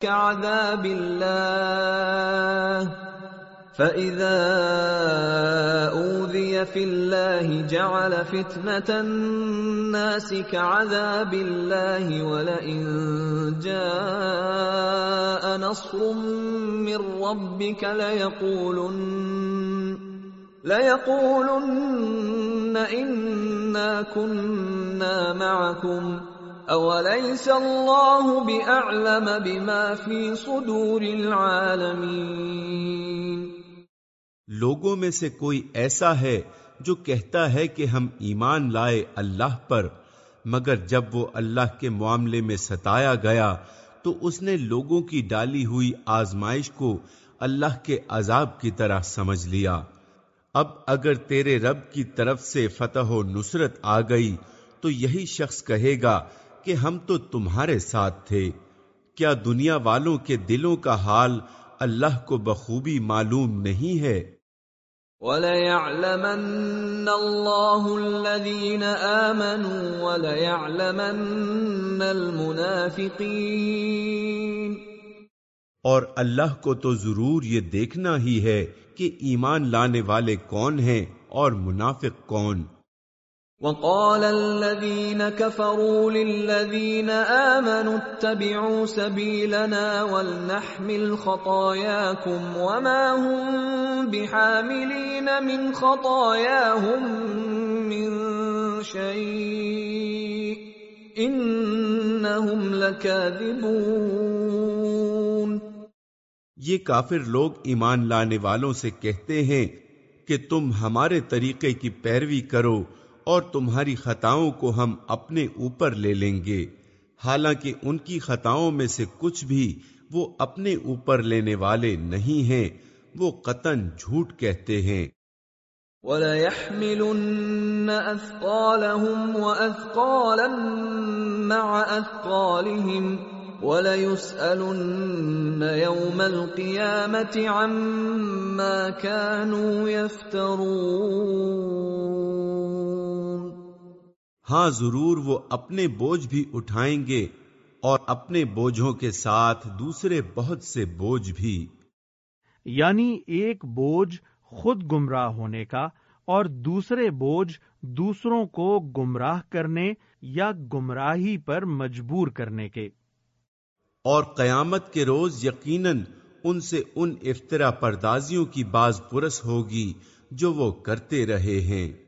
كعذاب الله. فإذا أوذي في الله جعل فتنة الناس كعذاب الله ولئن جاء نصر من ربك ليقولن ليقولن إنا كنا معكم. اولیس اللہ باعلم بما فی صدور العالمین لوگوں میں سے کوئی ایسا ہے جو کہتا ہے کہ ہم ایمان لائے اللہ پر، مگر جب وہ اللہ کے معاملے میں ستایا گیا، تو اس نے لوگوں کی ڈالی ہوئی آزمائش کو اللہ کے عذاب کی طرح سمجھ لیا۔ اب اگر تیرے رب کی طرف سے فتح و نصرت آ گئی، تو یہی شخص کہے گا کہ ہم تو تمہارے ساتھ تھے۔ کیا دنیا والوں کے دلوں کا حال اللہ کو بخوبی معلوم نہیں ہے؟ وَلَيَعْلَمَنَّ اللَّهُ الَّذِينَ آمَنُوا وَلَيَعْلَمَنَّ الْمُنَافِقِينَ۔ اور اللہ کو تو ضرور یہ دیکھنا ہی ہے کہ ایمان لانے والے کون ہیں اور منافق کون۔ وقال الذين كفروا للذين آمنوا اتبعوا سبيلنا ولنحمل خطاياكم وما هم بحاملين من خطاياهم من شيء إنهم لكاذبون یہ کافر لوگ ایمان لانے والوں سے کہتے ہیں کہ تم ہمارے طریقے کی پیروی کرو اور تمہاری خطاؤں کو ہم اپنے اوپر لے لیں گے۔ حالانکہ ان کی خطاؤں میں سے کچھ بھی وہ اپنے اوپر لینے والے نہیں ہیں، وہ قطن جھوٹ کہتے ہیں۔ وَلَيَحْمِلُنَّ أَثْقَالَهُمْ وَأَثْقَالًا مَعَ أَثْقَالِهِمْ۔ وَلَيُسْأَلُنَّ يَوْمَ الْقِيَامَةِ عَمَّا كَانُوا يَفْتَرُونَ ہاں ضرور وہ اپنے بوجھ بھی اٹھائیں گے اور اپنے بوجھوں کے ساتھ دوسرے بہت سے بوجھ بھی۔ یعنی ایک بوجھ خود گمراہ ہونے کا اور دوسرے بوجھ دوسروں کو گمراہ کرنے یا گمراہی پر مجبور کرنے کے۔ اور قیامت کے روز یقیناً ان سے ان افطرا پردازیوں کی باز پرس ہوگی جو وہ کرتے رہے ہیں۔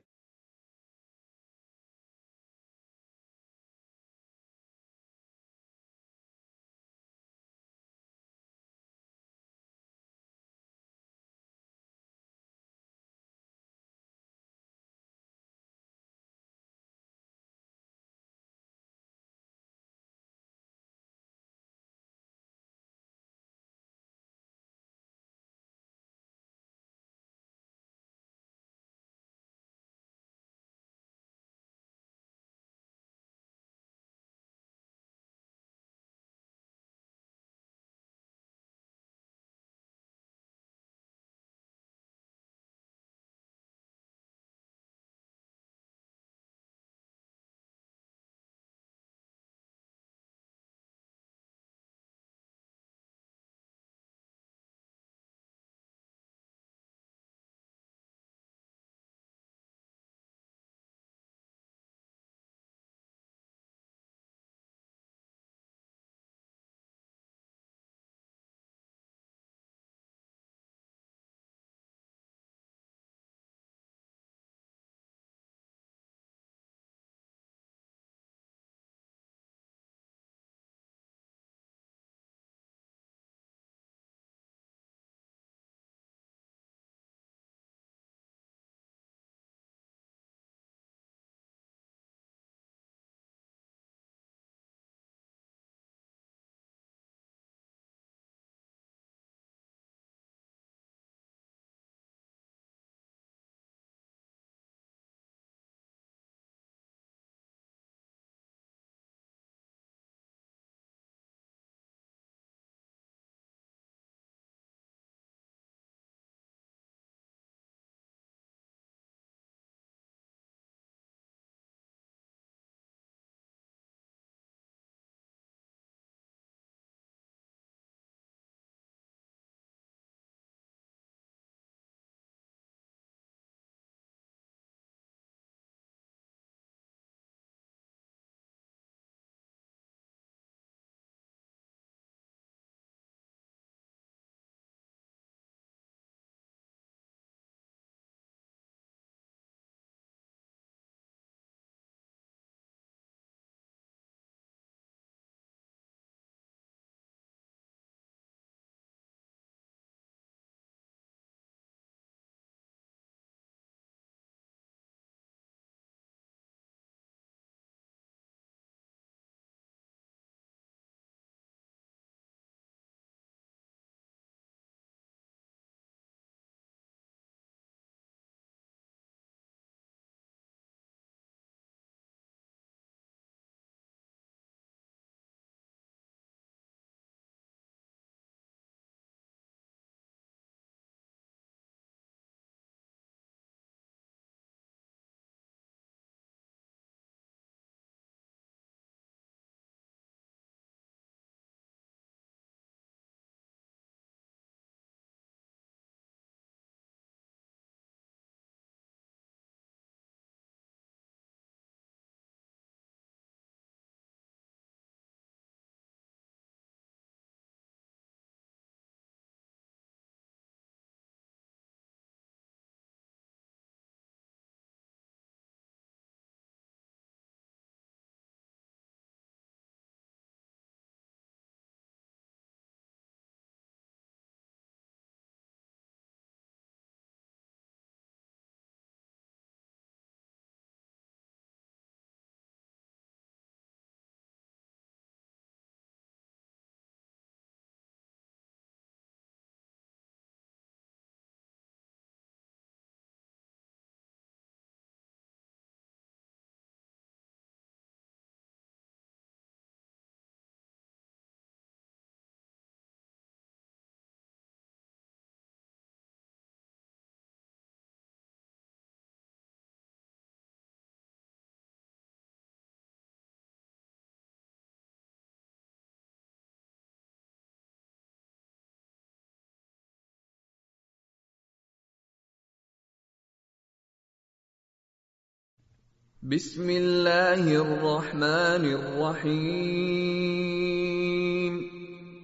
بسم اللہ الرحمن الرحیم.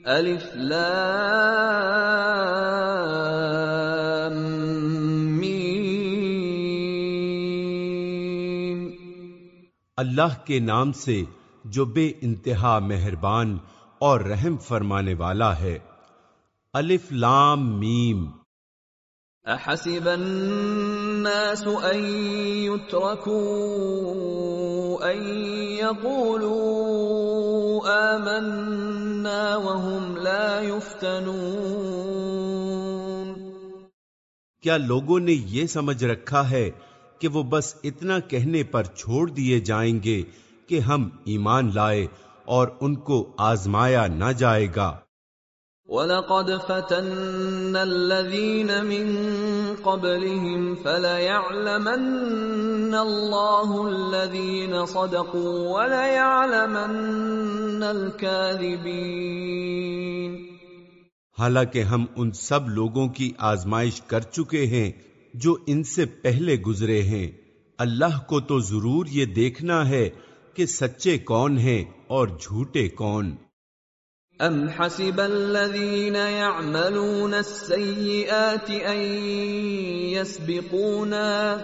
الف لام میم. اللہ کے نام سے جو بے انتہا مہربان اور رحم فرمانے والا ہے. الف لام میم. احسب الناس ان يتركوا ان يقولوا آمنا وهم لا يفتنون۔ کیا لوگوں نے یہ سمجھ رکھا ہے کہ وہ بس اتنا کہنے پر چھوڑ دیے جائیں گے کہ ہم ایمان لائے اور ان کو آزمایا نہ جائے گا؟ وَلَقَدْ فَتَنَّ الَّذِينَ مِن قَبْلِهِمْ فَلَيَعْلَمَنَّ اللَّهُ الَّذِينَ صَدَقُوا وَلَيَعْلَمَنَّ الْكَاذِبِينَ حالانکہ ہم ان سب لوگوں کی آزمائش کر چکے ہیں جو ان سے پہلے گزرے ہیں۔ اللہ کو تو ضرور یہ دیکھنا ہے کہ سچے کون ہیں اور جھوٹے کون۔ ام حسب الذين يعملون السيئات ان يسبقونا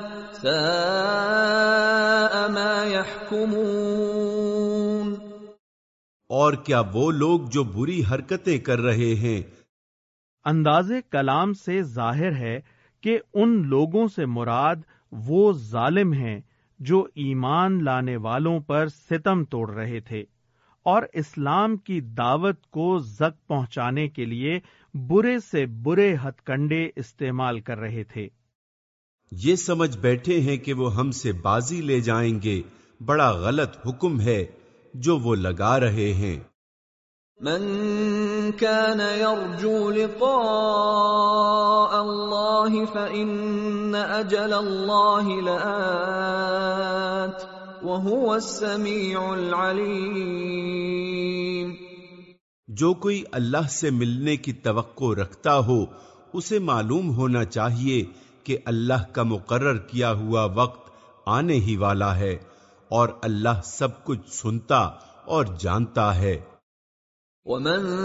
ساء ما يحكمون۔ اور کیا وہ لوگ جو بری حرکتیں کر رہے ہیں؟ انداز کلام سے ظاہر ہے کہ ان لوگوں سے مراد وہ ظالم ہیں جو ایمان لانے والوں پر ستم توڑ رہے تھے۔ اور اسلام کی دعوت کو زک پہنچانے کے لیے برے سے برے ہتھ کنڈے استعمال کر رہے تھے۔ یہ سمجھ بیٹھے ہیں کہ وہ ہم سے بازی لے جائیں گے۔ بڑا غلط حکم ہے جو وہ لگا رہے ہیں۔ من كان يرجو لقاء الله فإن أجل الله لآت۔ وهو السميع العليم۔ جو کوئی اللہ سے ملنے کی توقع رکھتا ہو اسے معلوم ہونا چاہیے کہ اللہ کا مقرر کیا ہوا وقت آنے ہی والا ہے اور اللہ سب کچھ سنتا اور جانتا ہے۔ ومن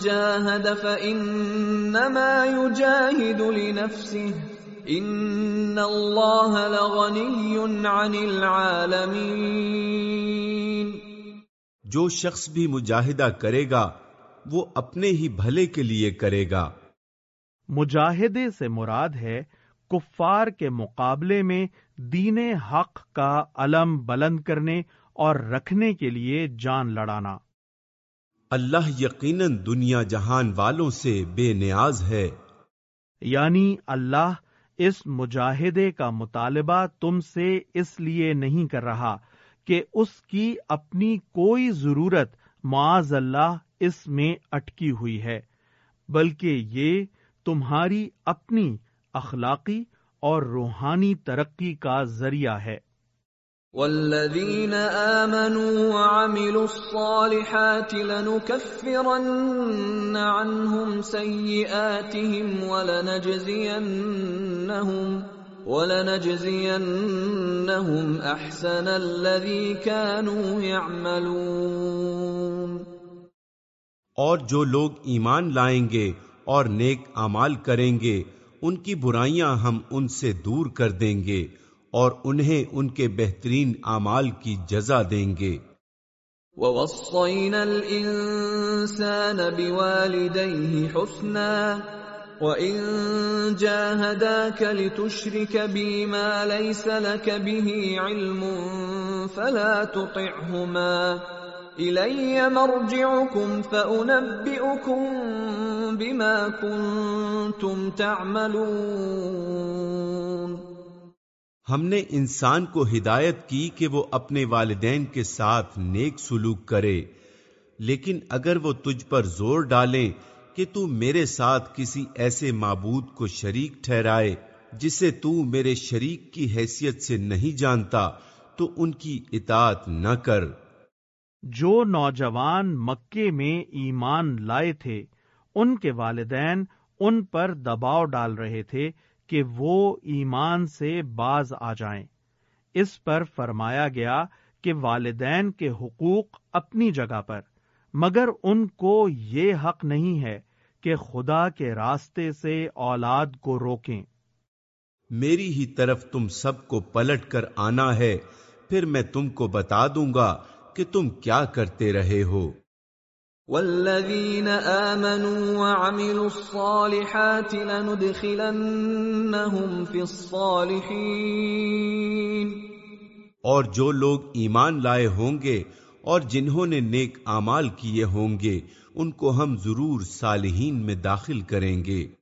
جاهد فإنما يجاهد لنفسه۔ إن الله لغني عن العالمين جو شخص بھی مجاہدہ کرے گا وہ اپنے ہی بھلے کے لیے کرے گا۔ مجاہدے سے مراد ہے کفار کے مقابلے میں دین حق کا علم بلند کرنے اور رکھنے کے لیے جان لڑانا۔ اللہ یقیناً دنیا جہان والوں سے بے نیاز ہے۔ یعنی اللہ اس مجاہدے کا مطالبہ تم سے اس لیے نہیں کر رہا کہ اس کی اپنی کوئی ضرورت معاذ اللہ اس میں اٹکی ہوئی ہے، بلکہ یہ تمہاری اپنی اخلاقی اور روحانی ترقی کا ذریعہ ہے۔ والذین آمنوا وعملوا الصالحات لنكفرن عنهم سیئاتهم ولنجزینهم ولنجزینهم احسن الذی كانوا يعملون اور جو لوگ ایمان لائیں گے اور نیک اعمال کریں گے، ان کی برائیاں ہم ان سے دور کر دیں گے۔ اور انہیں ان کے بہترین اعمال کی جزا دیں گے۔ وَوَصَّيْنَا الْإِنسَانَ بِوَالِدَيْهِ حُسْنًا وَإِن جَاهَدَاكَ لِتُشْرِكَ بِي مَا لَيْسَ لَكَ بِهِ عِلْمٌ فَلَا تُطِعْهُمَا إِلَيَّ مَرْجِعُكُمْ فَأُنَبِّئُكُم بِمَا كُنتُمْ تَعْمَلُونَ ہم نے انسان کو ہدایت کی کہ وہ اپنے والدین کے ساتھ نیک سلوک کرے، لیکن اگر وہ تجھ پر زور ڈالیں کہ تو میرے ساتھ کسی ایسے معبود کو شریک ٹھہرائے جسے تو میرے شریک کی حیثیت سے نہیں جانتا، تو ان کی اطاعت نہ کر۔ جو نوجوان مکے میں ایمان لائے تھے، ان کے والدین ان پر دباؤ ڈال رہے تھے کہ وہ ایمان سے باز آ جائیں۔ اس پر فرمایا گیا کہ والدین کے حقوق اپنی جگہ پر، مگر ان کو یہ حق نہیں ہے کہ خدا کے راستے سے اولاد کو روکیں۔ میری ہی طرف تم سب کو پلٹ کر آنا ہے، پھر میں تم کو بتا دوں گا کہ تم کیا کرتے رہے ہو۔ والذین آمنوا وعملوا الصالحات لندخلنهم فی الصالحین اور جو لوگ ایمان لائے ہوں گے اور جنہوں نے نیک اعمال کیے ہوں گے، ان کو ہم ضرور صالحین میں داخل کریں گے۔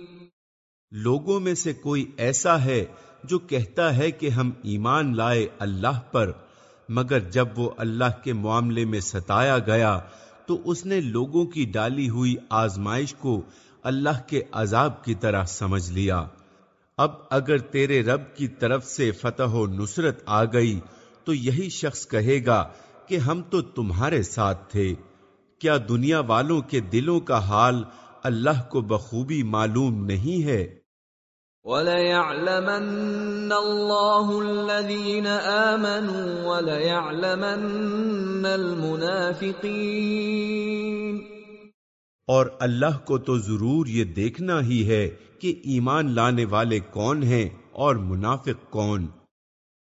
لوگوں میں سے کوئی ایسا ہے جو کہتا ہے کہ ہم ایمان لائے اللہ پر، مگر جب وہ اللہ کے معاملے میں ستایا گیا، تو اس نے لوگوں کی ڈالی ہوئی آزمائش کو اللہ کے عذاب کی طرح سمجھ لیا۔ اب اگر تیرے رب کی طرف سے فتح و نصرت آ گئی، تو یہی شخص کہے گا کہ ہم تو تمہارے ساتھ تھے۔ کیا دنیا والوں کے دلوں کا حال اللہ کو بخوبی معلوم نہیں ہے؟ وَلَيَعْلَمَنَّ اللَّهُ الَّذِينَ آمَنُوا وَلَيَعْلَمَنَّ الْمُنَافِقِينَ. اور اللہ کو تو ضرور یہ دیکھنا ہی ہے کہ ایمان لانے والے کون ہیں اور منافق کون۔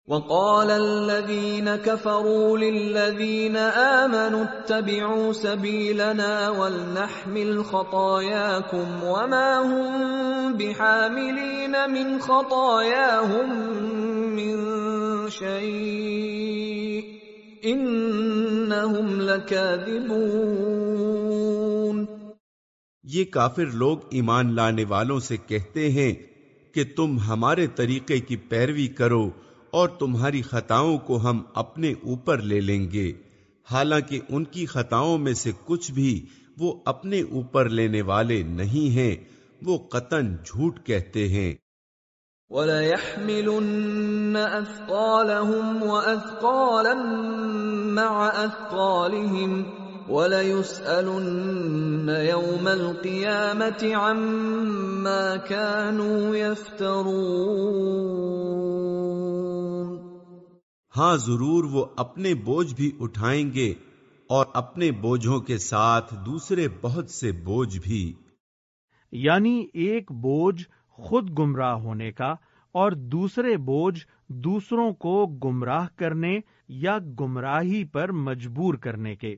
وقال الذين كفروا للذين آمنوا اتبعوا سبيلنا ولنحمل خطاياكم وما هم بحاملين من خطاياهم من شيء إنهم لكاذبون یہ کافر لوگ ایمان لانے والوں سے کہتے ہیں کہ تم ہمارے طریقے کی پیروی کرو اور تمہاری خطاؤں کو ہم اپنے اوپر لے لیں گے۔ حالانکہ ان کی خطاؤں میں سے کچھ بھی وہ اپنے اوپر لینے والے نہیں ہیں، وہ قطن جھوٹ کہتے ہیں۔ وَلَيَحْمِلُنَّ أَثْقَالَهُمْ وَأَثْقَالًا مَعَ أَثْقَالِهِمْ۔ وَلَيُسْأَلُنَّ يَوْمَ الْقِيَامَةِ عَمَّا كَانُوا يَفْتَرُونَ ہاں ضرور وہ اپنے بوجھ بھی اٹھائیں گے اور اپنے بوجھوں کے ساتھ دوسرے بہت سے بوجھ بھی۔ یعنی ایک بوجھ خود گمراہ ہونے کا اور دوسرے بوجھ دوسروں کو گمراہ کرنے یا گمراہی پر مجبور کرنے کے۔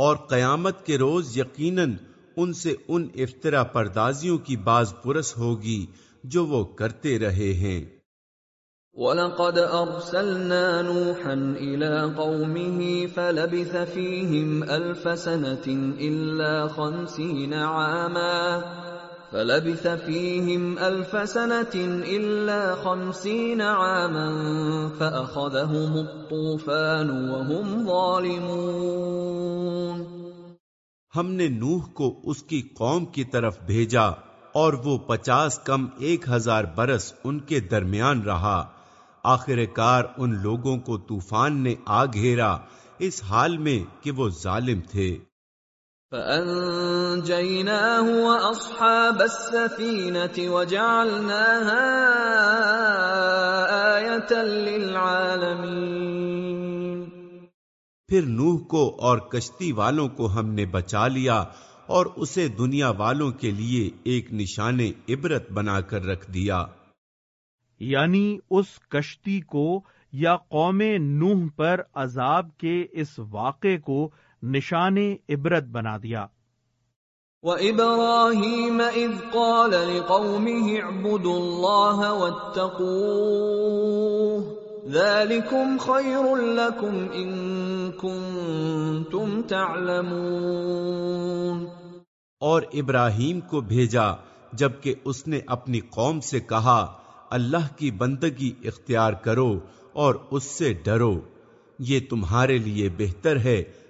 اور قیامت کے روز یقیناً ان سے ان افطرا پردازیوں کی باز پرس ہوگی جو وہ کرتے رہے ہیں۔ وَلَقَدْ أَرْسَلْنَا نُوحًا إِلَىٰ قَوْمِهِ فَلَبِثَ فِيهِمْ أَلْفَ سَنَةٍ إِلَّا خَمْسِينَ عَامًا فَلَبِثَ فِيهِمْ أَلْفَ سَنَةٍ إِلَّا خَمْسِينَ عَامًا فَأَخَذَهُمُ الطُّوفَانُ وَهُمْ ظَالِمُونَ. ہم نے نوح کو اس کی قوم کی طرف بھیجا اور وہ پچاس کم ایک ہزار برس ان کے درمیان رہا۔ آخر کار ان لوگوں کو طوفان نے آ گھیرا، اس حال میں کہ وہ ظالم تھے۔ فَأَنجَيْنَاهُ وَأَصْحَابَ السَّفِينَةِ وَجَعَلْنَاهَا آيَةً لِلْعَالَمِينَ پھر نوح کو اور کشتی والوں کو ہم نے بچا لیا اور اسے دنیا والوں کے لیے ایک نشان عبرت بنا کر رکھ دیا۔ یعنی اس کشتی کو یا قوم نوح پر عذاب کے اس واقعے کو نشان عبرت بنا دیا۔ وَإِبْرَاهِيمَ إِذْ قَالَ لِقَوْمِهِ اعْبُدُوا اللَّهَ وَاتَّقُوهُ ذَلِكُمْ خَيْرٌ لَكُمْ إِن كُنتُمْ تَعْلَمُونَ۔ اور ابراہیم کو بھیجا جبکہ اس نے اپنی قوم سے کہا اللہ کی بندگی اختیار کرو اور اس سے ڈرو یہ تمہارے لیے بہتر ہے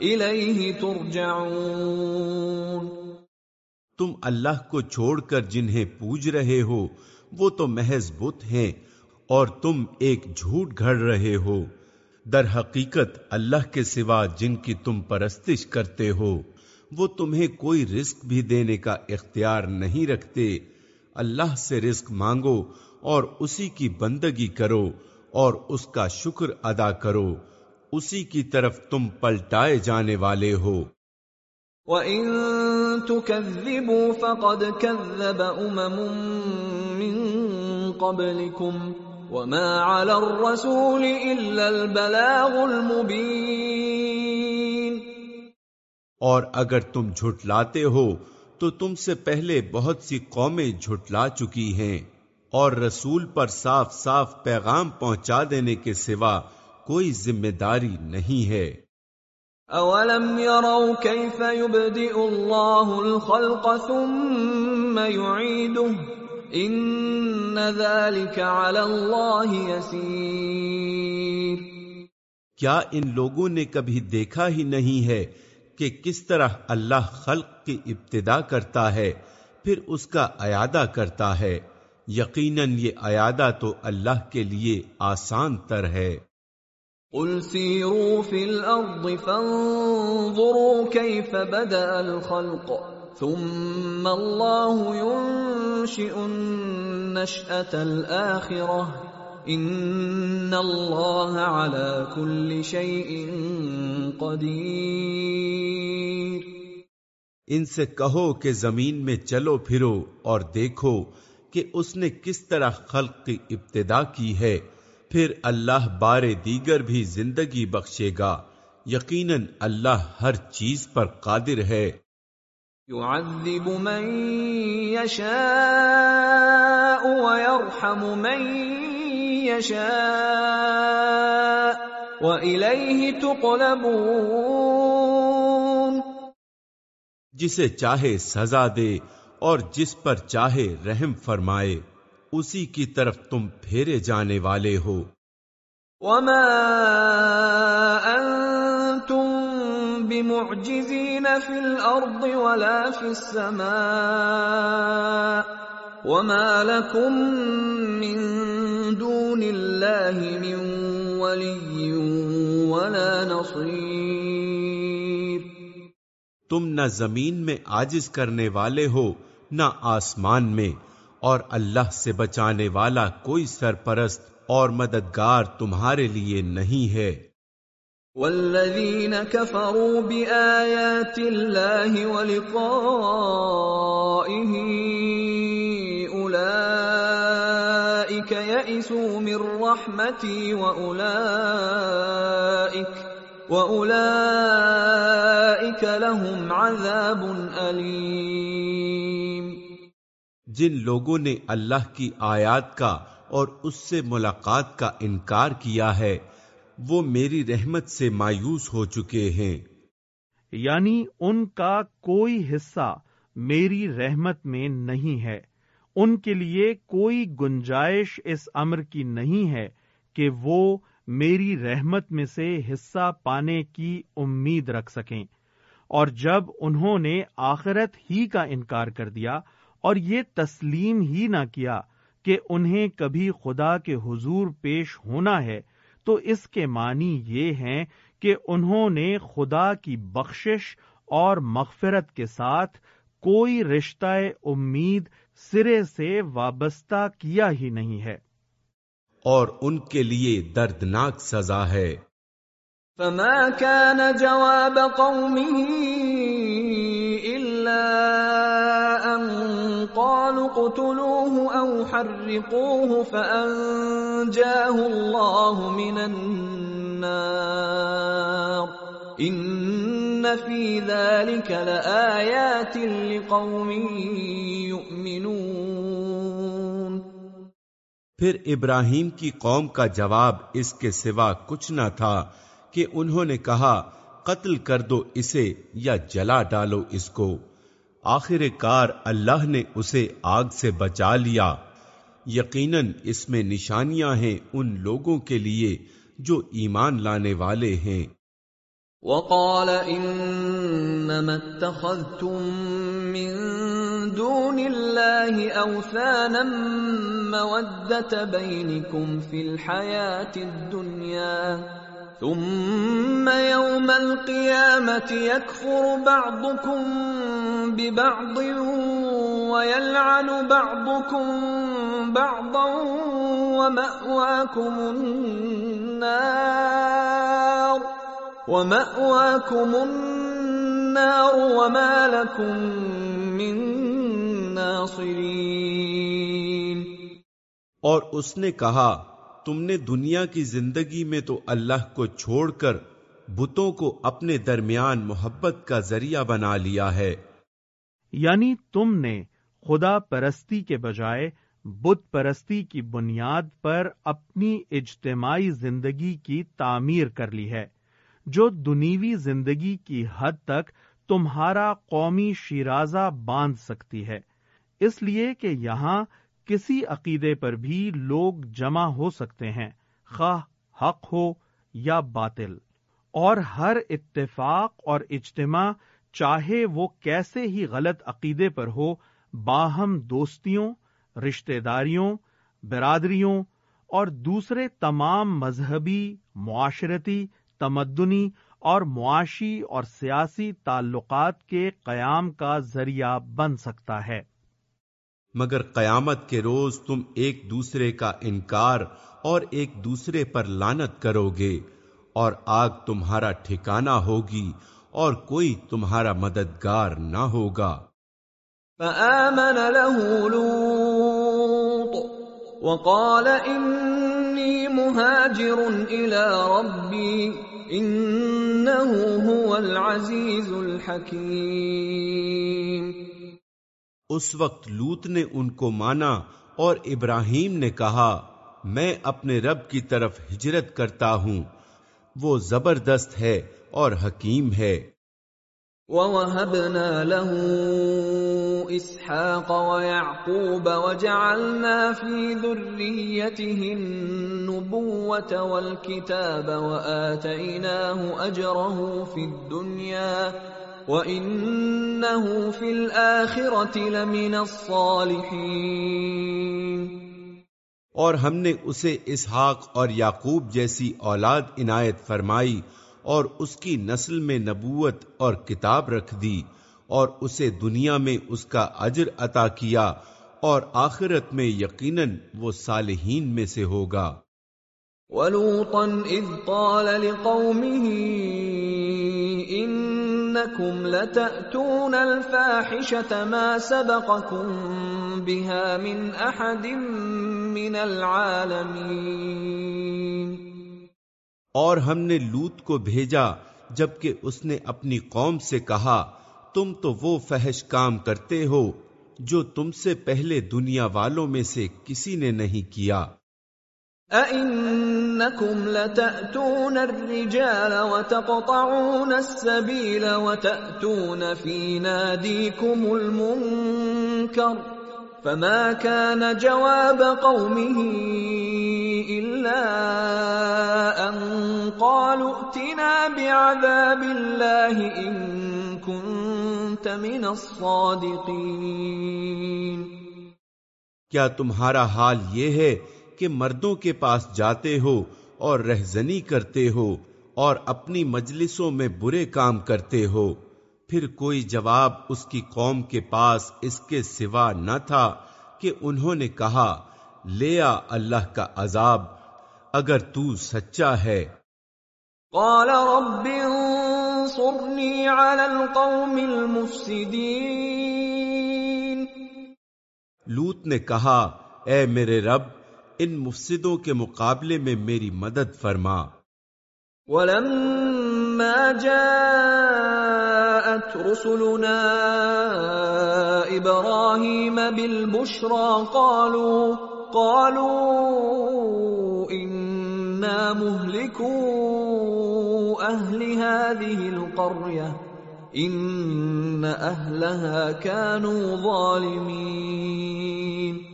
اليه ترجعون۔ تم اللہ کو چھوڑ کر جنہیں پوج رہے ہو، وہ تو محض بت ہیں، اور تم ایک جھوٹ گھڑ رہے ہو۔ در حقیقت اللہ کے سوا جن کی تم پرستش کرتے ہو، وہ تمہیں کوئی رزق بھی دینے کا اختیار نہیں رکھتے۔ اللہ سے رزق مانگو اور اسی کی بندگی کرو اور اس کا شکر ادا کرو۔ اسی کی طرف تم پلٹائے جانے والے ہو۔ وَإِن تُكَذِّبُوا فَقَدْ كَذَّبَ أُمَمٌ مِّن قَبْلِكُمْ وَمَا عَلَى الرَّسُولِ إِلَّا الْبَلَاغُ الْمُبِينَ۔ اور اگر تم جھٹلاتے ہو تو تم سے پہلے بہت سی قومیں جھٹلا چکی ہیں اور رسول پر صاف صاف پیغام پہنچا دینے کے سوا کوئی ذمہ داری نہیں ہے۔ اولم يروا كيف يبدئ الله الخلق ثم يعيده ان ذلك على الله يسير۔ کیا ان لوگوں نے کبھی دیکھا ہی نہیں ہے کہ کس طرح اللہ خلق کی ابتدا کرتا ہے پھر اس کا ایادہ کرتا ہے۔ یقیناً یہ ایادہ تو اللہ کے لیے آسان تر ہے۔ قل سيروا في الارض فانظروا كيف بدا الخلق ثم الله ينشئ النشأة الاخره ان الله على كل شيء قدير ان سے کہو کہ زمین میں چلو پھرو اور دیکھو کہ اس نے کس طرح خلق کی ابتدا کی ہے۔ پھر اللہ بار دیگر بھی زندگی بخشے گا۔ یقیناً اللہ ہر چیز پر قادر ہے۔ يعذب من يشاء ويرحم من يشاء وإليه تقلبون۔ جسے چاہے سزا دے اور جس پر چاہے رحم فرمائے۔ اسی کی طرف تم پھیرے جانے والے ہو۔ وما انتم بمعجزین فی الارض ولا فی السماء وما لکم من دون اللہ من ولی ولا نصیر تم نہ زمین میں آجز کرنے والے ہو نہ آسمان میں۔ اور اللہ سے بچانے والا کوئی سرپرست اور مددگار تمہارے لیے نہیں ہے۔ والذین كفروا بآیات اللہ ولقائه اولئیک یئسوا من رحمتی واولئیک واولئیک لهم عذاب علیم۔ جن لوگوں نے اللہ کی آیات کا اور اس سے ملاقات کا انکار کیا ہے، وہ میری رحمت سے مایوس ہو چکے ہیں۔ یعنی ان کا کوئی حصہ میری رحمت میں نہیں ہے۔ ان کے لیے کوئی گنجائش اس امر کی نہیں ہے کہ وہ میری رحمت میں سے حصہ پانے کی امید رکھ سکیں۔ اور جب انہوں نے آخرت ہی کا انکار کر دیا اور یہ تسلیم ہی نہ کیا کہ انہیں کبھی خدا کے حضور پیش ہونا ہے تو اس کے معنی یہ ہیں کہ انہوں نے خدا کی بخشش اور مغفرت کے ساتھ کوئی رشتہ امید سرے سے وابستہ کیا ہی نہیں ہے۔ اور ان کے لیے دردناک سزا ہے۔ فما كان جواب قومه إلا أن قالوا اقتلوه أو حرقوه فأنجاه الله من النار. إن في ذلك لآيات لقوم يؤمنون. پھر ابراہیم کی قوم کا جواب اس کے سوا کچھ نہ تھا کہ انہوں نے کہا، قتل کر دو اسے یا جلا ڈالو اس کو۔ آخر کار اللہ نے اسے آگ سے بچا لیا۔ یقیناً اس میں نشانیاں ہیں ان لوگوں کے لیے جو ایمان لانے والے ہیں۔ وقال انما اتخذتم من دون الله اوثانا مودة بينكم في الحياة الدنيا ثم يوم القيامة يكفر بعضكم ببعض ويلعن بعضكم بعضا ومأواكم النار ومأواكم النار وما لكم من ناصرين اور اس نے کہا تم نے دنیا کی زندگی میں تو اللہ کو چھوڑ کر بتوں کو اپنے درمیان محبت کا ذریعہ بنا لیا ہے۔ یعنی تم نے خدا پرستی کے بجائے بت پرستی کی بنیاد پر اپنی اجتماعی زندگی کی تعمیر کر لی ہے، جو دنیوی زندگی کی حد تک تمہارا قومی شیرازہ باندھ سکتی ہے۔ اس لیے کہ یہاں کسی عقیدے پر بھی لوگ جمع ہو سکتے ہیں، خواہ حق ہو یا باطل۔ اور ہر اتفاق اور اجتماع چاہے وہ کیسے ہی غلط عقیدے پر ہو، باہم دوستیوں، رشتہ داریوں، برادریوں اور دوسرے تمام مذہبی، معاشرتی، تمدنی اور معاشی اور سیاسی تعلقات کے قیام کا ذریعہ بن سکتا ہے۔ مگر قیامت کے روز تم ایک دوسرے کا انکار اور ایک دوسرے پر لانت کرو گے اور آگ تمہارا ٹھکانہ ہوگی اور کوئی تمہارا مددگار نہ ہوگا۔ فآمن له لوط وقال انی مهاجر الى ربی انه هو العزیز الحکیم اس وقت لوت نے ان کو مانا اور ابراہیم نے کہا، میں اپنے رب کی طرف ہجرت کرتا ہوں۔ وہ زبردست ہے اور حکیم ہے۔ وَوَهَبْنَا لَهُ إِسْحَاقَ وَيَعْقُوبَ وَجَعَلْنَا فِي ذُرِّيَّتِهِ النُّبُوَّةَ وَالْكِتَابَ وَآتَيْنَاهُ أَجْرَهُ فِي الدُّنْيَا وَإِنَّهُ فِي الْآخِرَةِ لَمِنَ الصَّالِحِينَ۔ اور ہم نے اسے اسحاق اور یعقوب جیسی اولاد عنایت فرمائی اور اس کی نسل میں نبوت اور کتاب رکھ دی اور اسے دنیا میں اس کا اجر عطا کیا اور آخرت میں یقیناً وہ صالحین میں سے ہوگا۔ وَلُوطًا اِذْ قَالَ لِقَوْمِهِ انکم لتأتون الفاحشة ما سبقكم بها من احد من العالمین اور ہم نے لوت کو بھیجا جبکہ اس نے اپنی قوم سے کہا، تم تو وہ فحش کام کرتے ہو جو تم سے پہلے دنیا والوں میں سے کسی نے نہیں کیا۔ أَإِنَّكُمْ لَتَأْتُونَ الرِّجَالَ وَتَقْطَعُونَ السَّبِيلَ وَتَأْتُونَ فِي نَادِيكُمُ الْمُنكَرَ فَمَا كَانَ جَوَابَ قَوْمِهِ إِلَّا أَن قَالُوا ائْتِنَا بِعَذَابِ اللَّهِ إِن كُنتَ مِنَ الصَّادِقِينَ. کیا تمہارا حال یہ ہے کہ مردوں کے پاس جاتے ہو اور رہزنی کرتے ہو اور اپنی مجلسوں میں برے کام کرتے ہو پھر کوئی جواب اس کی قوم کے پاس اس کے سوا نہ تھا کہ انہوں نے کہا لیا اللہ کا عذاب اگر تو سچا ہے۔ قال رب انصرنی علی القوم المفسدین۔ لوت نے کہا اے میرے رب ان مفسدوں کے مقابلے میں میری مدد فرما۔ ولما جاءت رسلنا ابراهيم بالبشرى قالوا قالوا انا مهلكو اهل هذه القريه ان اهلها كانوا ظالمين۔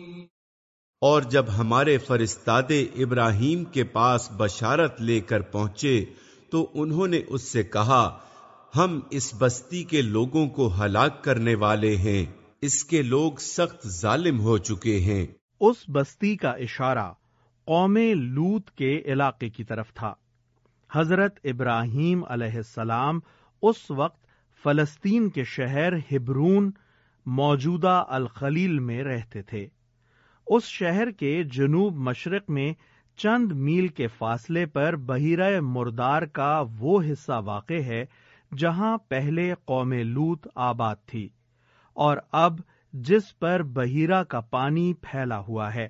اور جب ہمارے فرستادے ابراہیم کے پاس بشارت لے کر پہنچے تو انہوں نے اس سے کہا، ہم اس بستی کے لوگوں کو ہلاک کرنے والے ہیں۔ اس کے لوگ سخت ظالم ہو چکے ہیں۔ اس بستی کا اشارہ قوم لوت کے علاقے کی طرف تھا۔ حضرت ابراہیم علیہ السلام اس وقت فلسطین کے شہر ہبرون موجودہ الخلیل میں رہتے تھے۔ اس شہر کے جنوب مشرق میں چند میل کے فاصلے پر بحیرہ مردار کا وہ حصہ واقع ہے جہاں پہلے قوم لوت آباد تھی اور اب جس پر بحیرہ کا پانی پھیلا ہوا ہے۔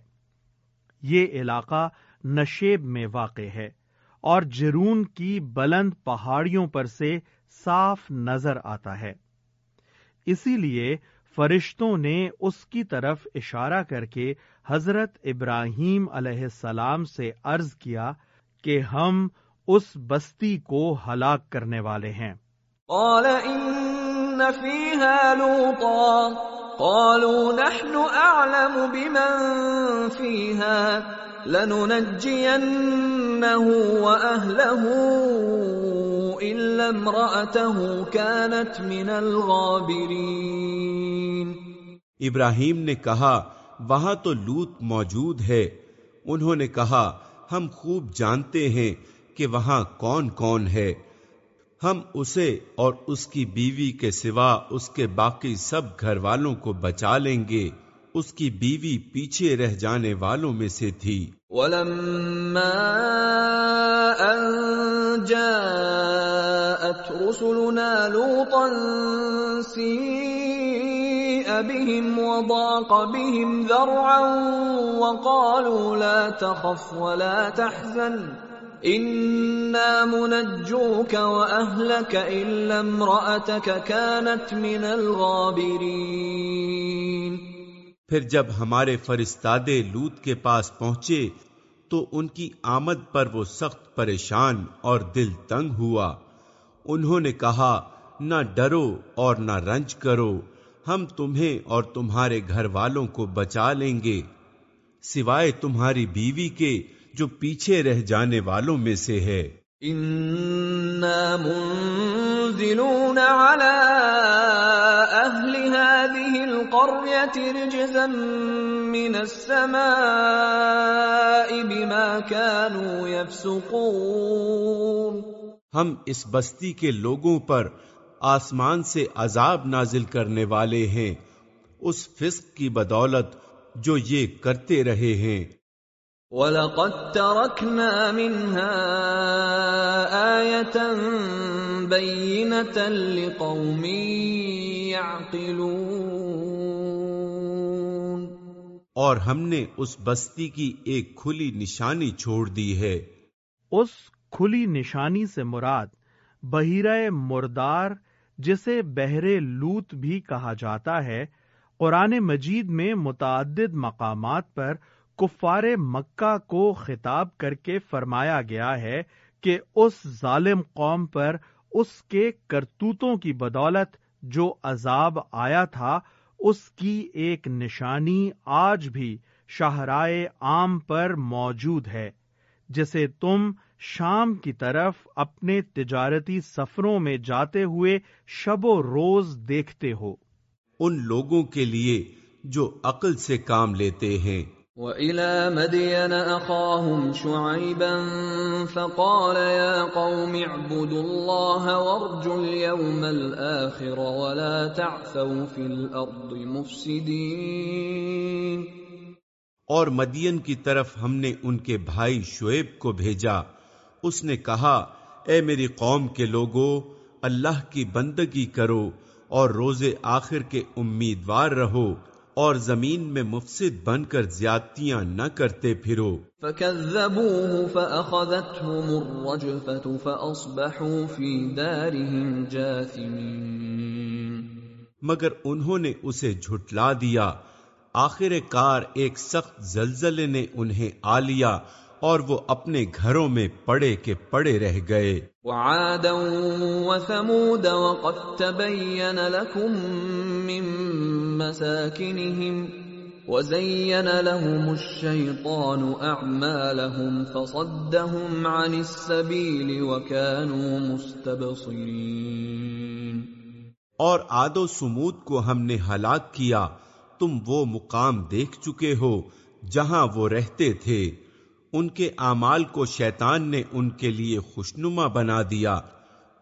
یہ علاقہ نشیب میں واقع ہے اور جرون کی بلند پہاڑیوں پر سے صاف نظر آتا ہے۔ اسی لیے فرشتوں نے اس کی طرف اشارہ کر کے حضرت ابراہیم علیہ السلام سے عرض کیا کہ ہم اس بستی کو ہلاک کرنے والے ہیں۔ قال ان فيها لوطا، قالوا نحن اعلم بمن فيها، لننجينه واهله الا امراته كانت من الغابرين۔ ابراہیم نے کہا وہاں تو لوت موجود ہے۔ انہوں نے کہا ہم خوب جانتے ہیں کہ وہاں کون کون ہے۔ ہم اسے اور اس کی بیوی کے سوا اس کے باقی سب گھر والوں کو بچا لیں گے۔ اس کی بیوی پیچھے رہ جانے والوں میں سے تھی۔ ولما جاءت رسلنا لوطا سيء بهم وضاق بهم ذرعا وقالوا لا تخف ولا تحزن. انا منجوك واهلك الا امراتك كانت من الغابرين. پھر جب ہمارے فرستادے لوت کے پاس پہنچے تو ان کی آمد پر وہ سخت پریشان اور دل تنگ ہوا۔ انہوں نے کہا، نہ ڈرو اور نہ رنج کرو، ہم تمہیں اور تمہارے گھر والوں کو بچا لیں گے۔ سوائے تمہاری بیوی کے، جو پیچھے رہ جانے والوں میں سے ہے۔ منزلون على اهل هذه القرية رجزا من السماء بما كانوا يفسقون ہم اس بستی کے لوگوں پر آسمان سے عذاب نازل کرنے والے ہیں اس فسق کی بدولت جو یہ کرتے رہے ہیں۔ وَلَقَدْ تَرَكْنَا مِنْهَا آيَةً بَيِّنَةً لِقَوْمٍ يَعْقِلُونَ۔ اور ہم نے اس بستی کی ایک کھلی نشانی چھوڑ دی ہے۔ اس کھلی نشانی سے مراد بحیرہ مردار جسے بحر لوت بھی کہا جاتا ہے، قرآن مجید میں متعدد مقامات پر کفار مکہ کو خطاب کر کے فرمایا گیا ہے کہ اس ظالم قوم پر اس کے کرتوتوں کی بدولت جو عذاب آیا تھا، اس کی ایک نشانی آج بھی شاہرائے عام پر موجود ہے، جسے تم شام کی طرف اپنے تجارتی سفروں میں جاتے ہوئے شب و روز دیکھتے ہو۔ ان لوگوں کے لیے جو عقل سے کام لیتے ہیں۔ وَإِلَى مَدْيَنَ أَخَاهُمْ شُعَيْبًا فَقَالَ يَا قَوْمِ اعْبُدُوا اللَّهَ وَارْجُوا الْيَوْمَ الْآخِرَ وَلَا تَعْثَوْا فِي الْأَرْضِ مُفْسِدِينَ۔ اور مدین کی طرف ہم نے ان کے بھائی شعیب کو بھیجا۔ اس نے کہا اے میری قوم کے لوگوں اللہ کی بندگی کرو اور روز آخر کے امیدوار رہو اور زمین میں مفسد بن کر زیادتیاں نہ کرتے پھرو۔ فَكَذَّبُوهُ فَأَخَذَتْهُمُ الرَّجْفَةُ فَأَصْبَحُوا فِي دَارِهِمْ جَاثِمِينَ۔ مگر انہوں نے اسے جھٹلا دیا۔ آخر کار ایک سخت زلزلے نے انہیں آ لیا۔ اور وہ اپنے گھروں میں پڑے کے پڑے رہ گئے۔ وعادا وثمود وقد تبين لكم من مساكنهم وزين لهم الشيطان أعمالهم فصدهم عن السبيل وكانوا مستبصرين اور آد و سمود کو ہم نے ہلاک کیا تم وہ مقام دیکھ چکے ہو جہاں وہ رہتے تھے۔ ان کے اعمال کو شیطان نے ان کے لیے خوشنما بنا دیا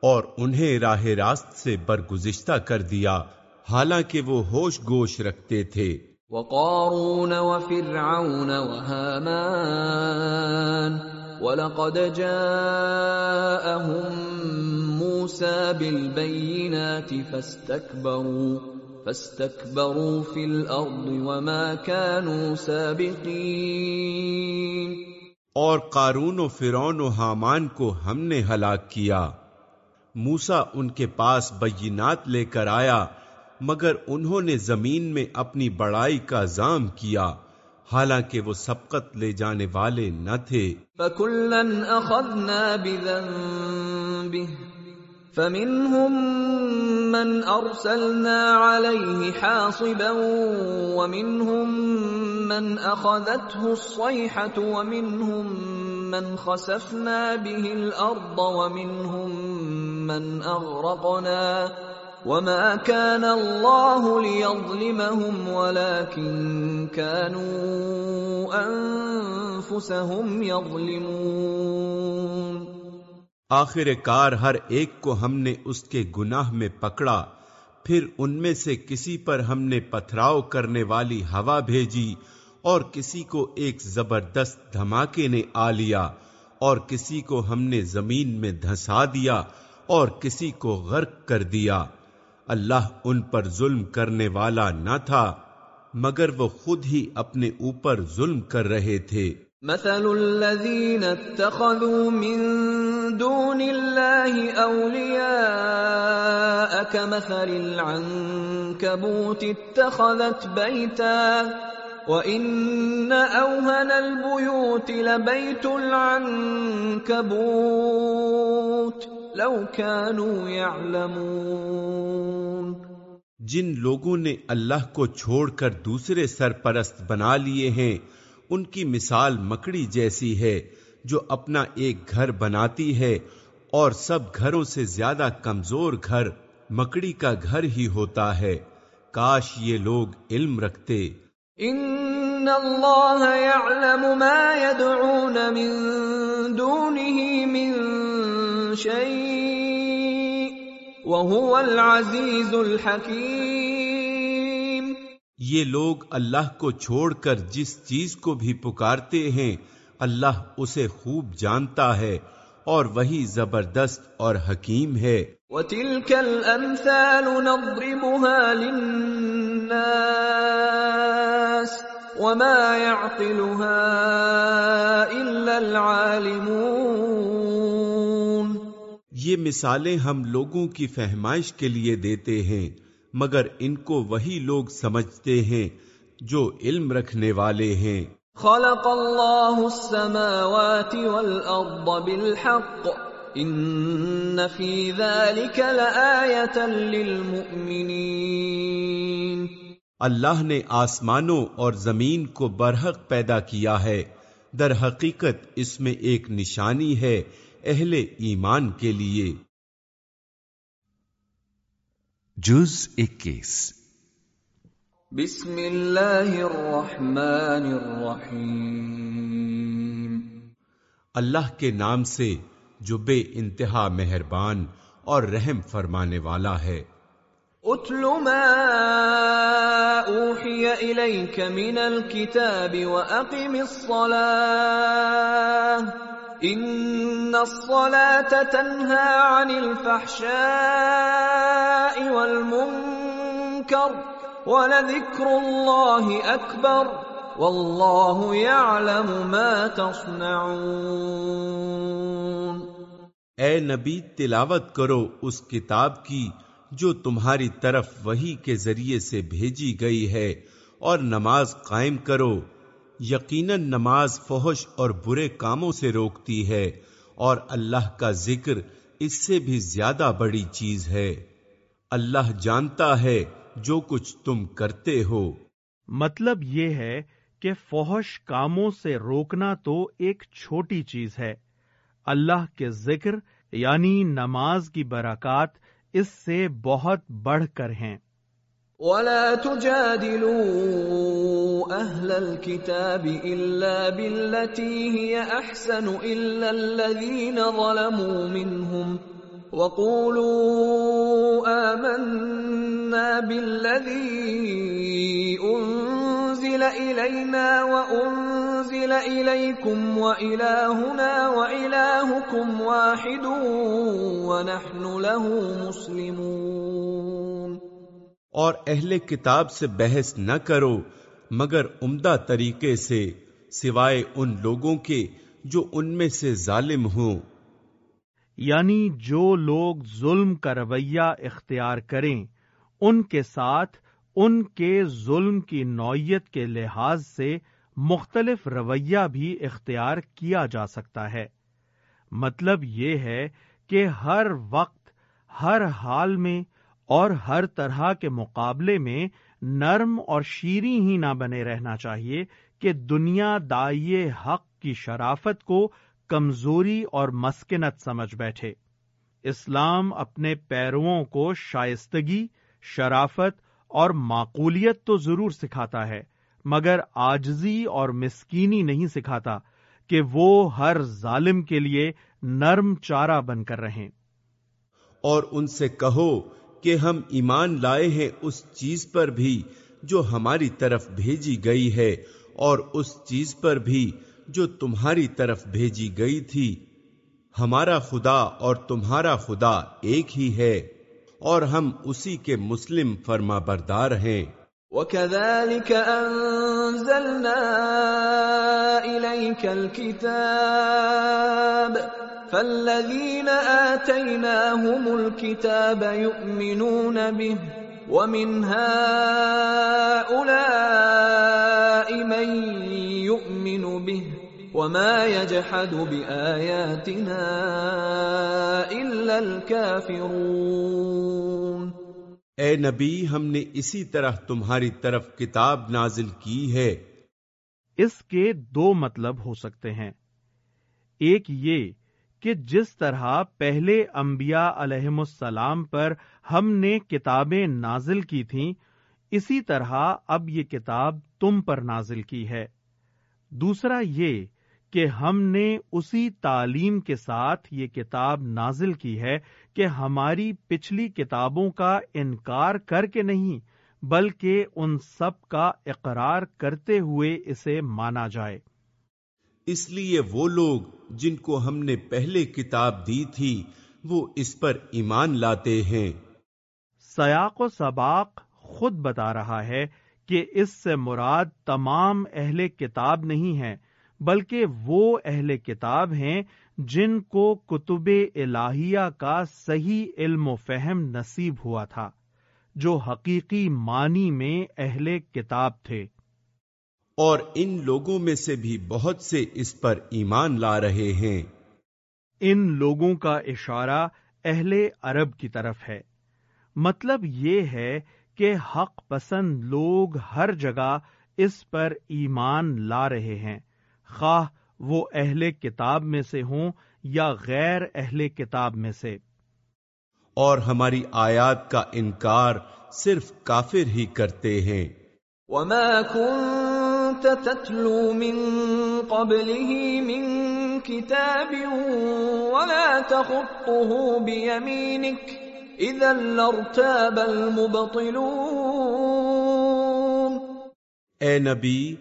اور انہیں راہ راست سے برگزشتہ کر دیا، حالانکہ وہ ہوش گوش رکھتے تھے۔ وقارون وفرعون وهامان ولقد جاءهم موسى بالبينات فاستكبروا فاستكبروا في الارض وما كانوا سابقين۔ اور قارون و فرون و حامان کو ہم نے ہلاک کیا۔ موسا ان کے پاس بینات لے کر آیا، مگر انہوں نے زمین میں اپنی بڑائی کا زام کیا۔ حالانکہ وہ سبقت لے جانے والے نہ تھے۔ فَكُلًّا أَخَذْنَا بِذَنبِهِ فَمِنْهُمْ مَنْ أَرْسَلْنَا عَلَيْهِ حَاصِبًا وَمِنْهُمْ من اخذته الصيحة ومنهم من خسفنا به الارض ومنهم من اغرقنا وما كان الله ليظلمهم ولكن كانوا انفسهم يظلمون آخر کار ہر ایک کو ہم نے اس کے گناہ میں پکڑا، پھر ان میں سے کسی پر ہم نے پتھراؤ کرنے والی ہوا بھیجی اور کسی کو ایک زبردست دھماکے نے آ لیا اور کسی کو ہم نے زمین میں دھسا دیا اور کسی کو غرق کر دیا۔ اللہ ان پر ظلم کرنے والا نہ تھا، مگر وہ خود ہی اپنے اوپر ظلم کر رہے تھے۔ مثل الذين اتخذوا من دون الله اولیاء كمثل العنكبوت اتخذت بيتا وَإِنَّ أَوْهَنَ الْبُيُوتِ لَبَيْتُ الْعَنْكَبُوتِ لَوْ كَانُوا يَعْلَمُونَ جن لوگوں نے اللہ کو چھوڑ کر دوسرے سرپرست بنا لیے ہیں ان کی مثال مکڑی جیسی ہے جو اپنا ایک گھر بناتی ہے اور سب گھروں سے زیادہ کمزور گھر مکڑی کا گھر ہی ہوتا ہے۔ کاش یہ لوگ علم رکھتے۔ ان اللہ يعلم ما يدعون من دونه من شيء وهو العزيز الحكيم یہ لوگ اللہ کو چھوڑ کر جس چیز کو بھی پکارتے ہیں اللہ اسے خوب جانتا ہے اور وہی زبردست اور حکیم ہے۔ وَتِلْكَ الْأَمْثَالُ نَضْرِبُهَا لِلنَّاسِ وَمَا يَعْقِلُهَا إِلَّا الْعَالِمُونَ۔ یہ مثالیں ہم لوگوں کی فہمائش کے لیے دیتے ہیں۔ مگر ان کو وہی لوگ سمجھتے ہیں جو علم رکھنے والے ہیں۔ خلق الله السماوات والارض بالحق۔ ان في ذلك لآية للمؤمنين اللہ نے آسمانوں اور زمین کو برحق پیدا کیا ہے۔ در حقیقت اس میں ایک نشانی ہے اہل ایمان کے لیے۔ جز اکیس بسم اللہ الرحمن الرحیم۔ اللہ کے نام سے جو بے انتہا مہربان اور رحم فرمانے والا ہے۔ اتل ما اوحی الیک من الكتاب واقم الصلاة۔ ان الصلاة تنهى عن الفحشاء والمنکر ولذکر اللہ اکبر واللہ یعلم ما تصنعون اے نبی، تلاوت کرو اس کتاب کی جو تمہاری طرف وہی کے ذریعے سے بھیجی گئی ہے اور نماز قائم کرو۔ یقیناً نماز فحش اور برے کاموں سے روکتی ہے اور اللہ کا ذکر اس سے بھی زیادہ بڑی چیز ہے۔ اللہ جانتا ہے جو کچھ تم کرتے ہو۔ مطلب یہ ہے کہ فوہش کاموں سے روکنا تو ایک چھوٹی چیز ہے۔ اللہ کے ذکر یعنی نماز کی برکات اس سے بہت بڑھ کر ہیں۔ ولا تجادلوا اهل الكتاب الا بالتي هي احسن الا الذين ظلموا منهم وقولوا آمنا بالذي انزل الينا وانزل اليكم والهنا والهكم واحد ونحن له مسلمون اور اہل کتاب سے بحث نہ کرو، مگر عمدہ طریقے سے، سوائے ان لوگوں کے جو ان میں سے ظالم ہوں۔ یعنی جو لوگ ظلم کا رویہ اختیار کریں، ان کے ساتھ ان کے ظلم کی نوعیت کے لحاظ سے مختلف رویہ بھی اختیار کیا جا سکتا ہے۔ مطلب یہ ہے کہ ہر وقت، ہر حال میں اور ہر طرح کے مقابلے میں نرم اور شیریں ہی نہ بنے رہنا چاہیے کہ دنیا دائیں حق کی شرافت کو کمزوری اور مسکنت سمجھ بیٹھے۔ اسلام اپنے پیرووں کو شائستگی، شرافت اور معقولیت تو ضرور سکھاتا ہے، مگر آجزی اور مسکینی نہیں سکھاتا کہ وہ ہر ظالم کے لیے نرم چارہ بن کر رہیں۔ اور ان سے کہو کہ ہم ایمان لائے ہیں اس چیز پر بھی جو ہماری طرف بھیجی گئی ہے، اور اس چیز پر بھی جو تمہاری طرف بھیجی گئی تھی۔ ہمارا خدا اور تمہارا خدا ایک ہی ہے، اور ہم اسی کے مسلم فرما بردار ہیں۔ وَكَذَلِكَ أَنزَلْنَا إِلَيْكَ الْكِتَابَ فَالَّذِينَ آتَيْنَاهُمُ الْكِتَابَ يُؤْمِنُونَ بِهِ وَمِنْ هَؤُلَاءِ مَنْ يُؤْمِنُ بِهِ وَمَا يَجْحَدُ بِآيَاتِنَا إِلَّا الْكَافِرُونَ اے نبی ہم نے اسی طرح تمہاری طرف کتاب نازل کی ہے۔ اس کے دو مطلب ہو سکتے ہیں۔ ایک یہ کہ جس طرح پہلے انبیاء علیہم السلام پر ہم نے کتابیں نازل کی تھیں، اسی طرح اب یہ کتاب تم پر نازل کی ہے۔ دوسرا یہ کہ ہم نے اسی تعلیم کے ساتھ یہ کتاب نازل کی ہے کہ ہماری پچھلی کتابوں کا انکار کر کے نہیں، بلکہ ان سب کا اقرار کرتے ہوئے اسے مانا جائے۔ اس لیے وہ لوگ جن کو ہم نے پہلے کتاب دی تھی، وہ اس پر ایمان لاتے ہیں۔ سیاق و سباق خود بتا رہا ہے کہ اس سے مراد تمام اہل کتاب نہیں ہے بلکہ وہ اہل کتاب ہیں جن کو کتب الہیہ کا صحیح علم و فہم نصیب ہوا تھا، جو حقیقی معنی میں اہل کتاب تھے۔ اور ان لوگوں میں سے بھی بہت سے اس پر ایمان لا رہے ہیں۔ ان لوگوں کا اشارہ اہل عرب کی طرف ہے۔ مطلب یہ ہے کہ حق پسند لوگ ہر جگہ اس پر ایمان لا رہے ہیں۔ خواہ وہ اہل کتاب میں سے ہوں یا غیر اہل کتاب میں سے۔ اور ہماری آیات کا انکار صرف کافر ہی کرتے ہیں۔ وما كنت تتلو من قبله من كتاب ولا تخطه بيمينك اذا لارتاب المبطلون. اے نبی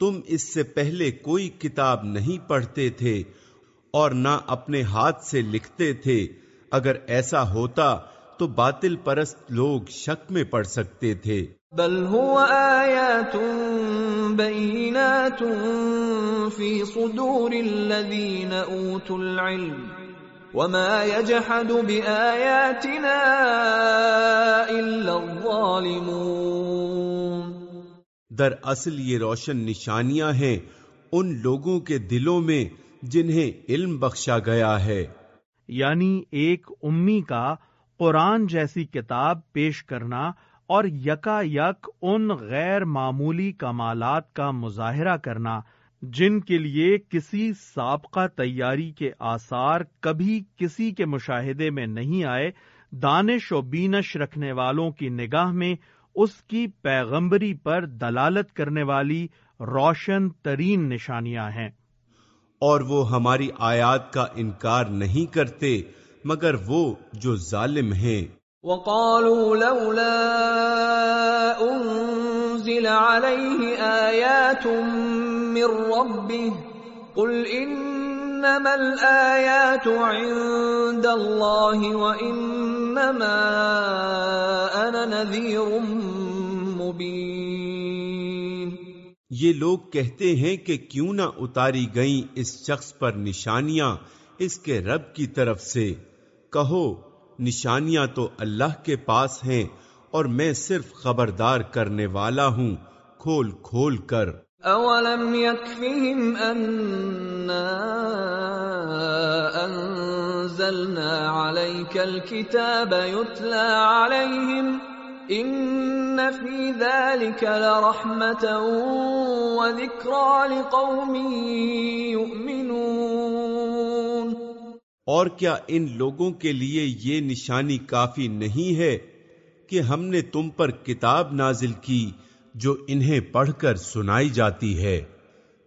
تم اس سے پہلے کوئی کتاب نہیں پڑھتے تھے اور نہ اپنے ہاتھ سے لکھتے تھے۔ اگر ایسا ہوتا تو باطل پرست لوگ شک میں پڑ سکتے تھے۔ بل هو آیات بینات فی صدور الذین اوتوا العلم وما يجحد بآیاتنا الا الظالمون در اصل یہ روشن نشانیاں ہیں ان لوگوں کے دلوں میں جنہیں علم بخشا گیا ہے۔ یعنی ایک امی کا قرآن جیسی کتاب پیش کرنا اور یکا یک ان غیر معمولی کمالات کا مظاہرہ کرنا جن کے لیے کسی سابقہ تیاری کے آثار کبھی کسی کے مشاہدے میں نہیں آئے، دانش و بینش رکھنے والوں کی نگاہ میں اس کی پیغمبری پر دلالت کرنے والی روشن ترین نشانیاں ہیں۔ اور وہ ہماری آیات کا انکار نہیں کرتے، مگر وہ جو ظالم ہیں۔ وقالوا لولا انزل عليه آيات من ربه قل انما الآيات عند الله وانما انا نذير مبين. یہ لوگ کہتے ہیں کہ کیوں نہ اتاری گئیں اس شخص پر نشانیاں اس کے رب کی طرف سے۔ کہو نشانیاں تو اللہ کے پاس ہیں اور میں صرف خبردار کرنے والا ہوں، کھول کھول کر۔ اولم يكفهم اننا انزلنا عليك الكتاب يتلى عليهم ان في ذلك لرحمه وذكرى لقوم يؤمنون اور کیا ان لوگوں کے لیے یہ نشانی کافی نہیں ہے کہ ہم نے تم پر کتاب نازل کی جو انہیں پڑھ کر سنائی جاتی ہے؟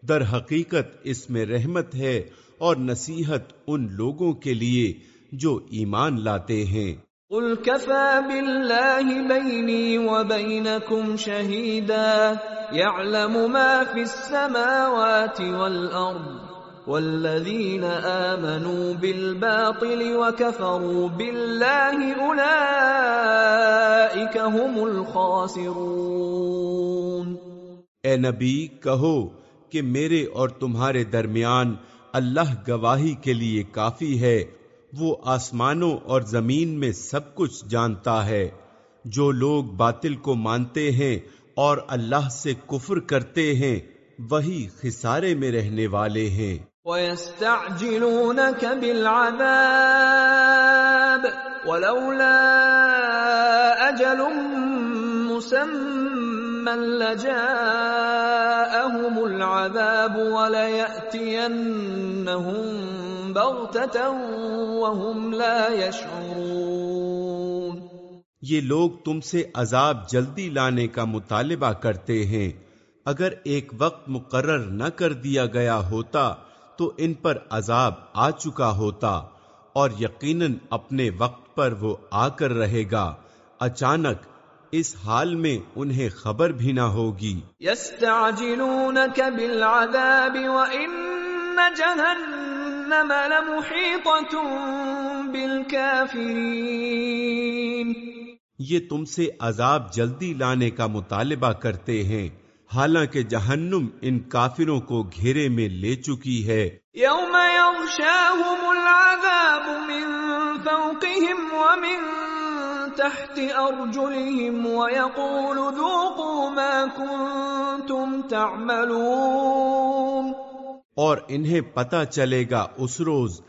در حقیقت اس میں رحمت ہے اور نصیحت ان لوگوں کے لیے جو ایمان لاتے ہیں۔ قل كفى بالله بيني وبينكم شهيدا يعلم ما في السماوات والأرض والذين آمنوا بالباطل وكفروا بالله أولئك هم الخاسرون۔ اے نبی، کہو کہ میرے اور تمہارے درمیان اللہ گواہی کے لیے کافی ہے۔ وہ آسمانوں اور زمین میں سب کچھ جانتا ہے۔ جو لوگ باطل کو مانتے ہیں اور اللہ سے کفر کرتے ہیں، وہی خسارے میں رہنے والے ہیں۔ وَيَسْتَعْجِلُونَكَ بِالْعَذَابِ وَلَوْلَا أَجَلٌ مُّسَمًّى لَّجَاءَهُمُ الْعَذَابُ وَلَيَأْتِيَنَّهُم بَغْتَةً وَهُمْ لَا يَشْعُرُونَ یہ لوگ تم سے عذاب جلدی لانے کا مطالبہ کرتے ہیں، اگر ایک وقت مقرر نہ کر دیا گیا ہوتا تو ان پر عذاب آ چکا ہوتا اور یقیناً اپنے وقت پر وہ آ کر رہے گا۔ اچانک اس حال میں انہیں خبر بھی نہ ہوگی۔ يستعجلونك بالعذاب وإن جهنم لمحيطة بالكافرين۔ یہ تم سے عذاب جلدی لانے کا مطالبہ کرتے ہیں۔ حالانکہ جہنم ان کافروں کو گھیرے میں لے چکی ہے۔ يوم يغشاهم العذاب من فوقهم ومن تحت أرجلهم ويقول ذوقوا ما كنتم تعملون۔ اور انہیں پتا چلے گا اس روز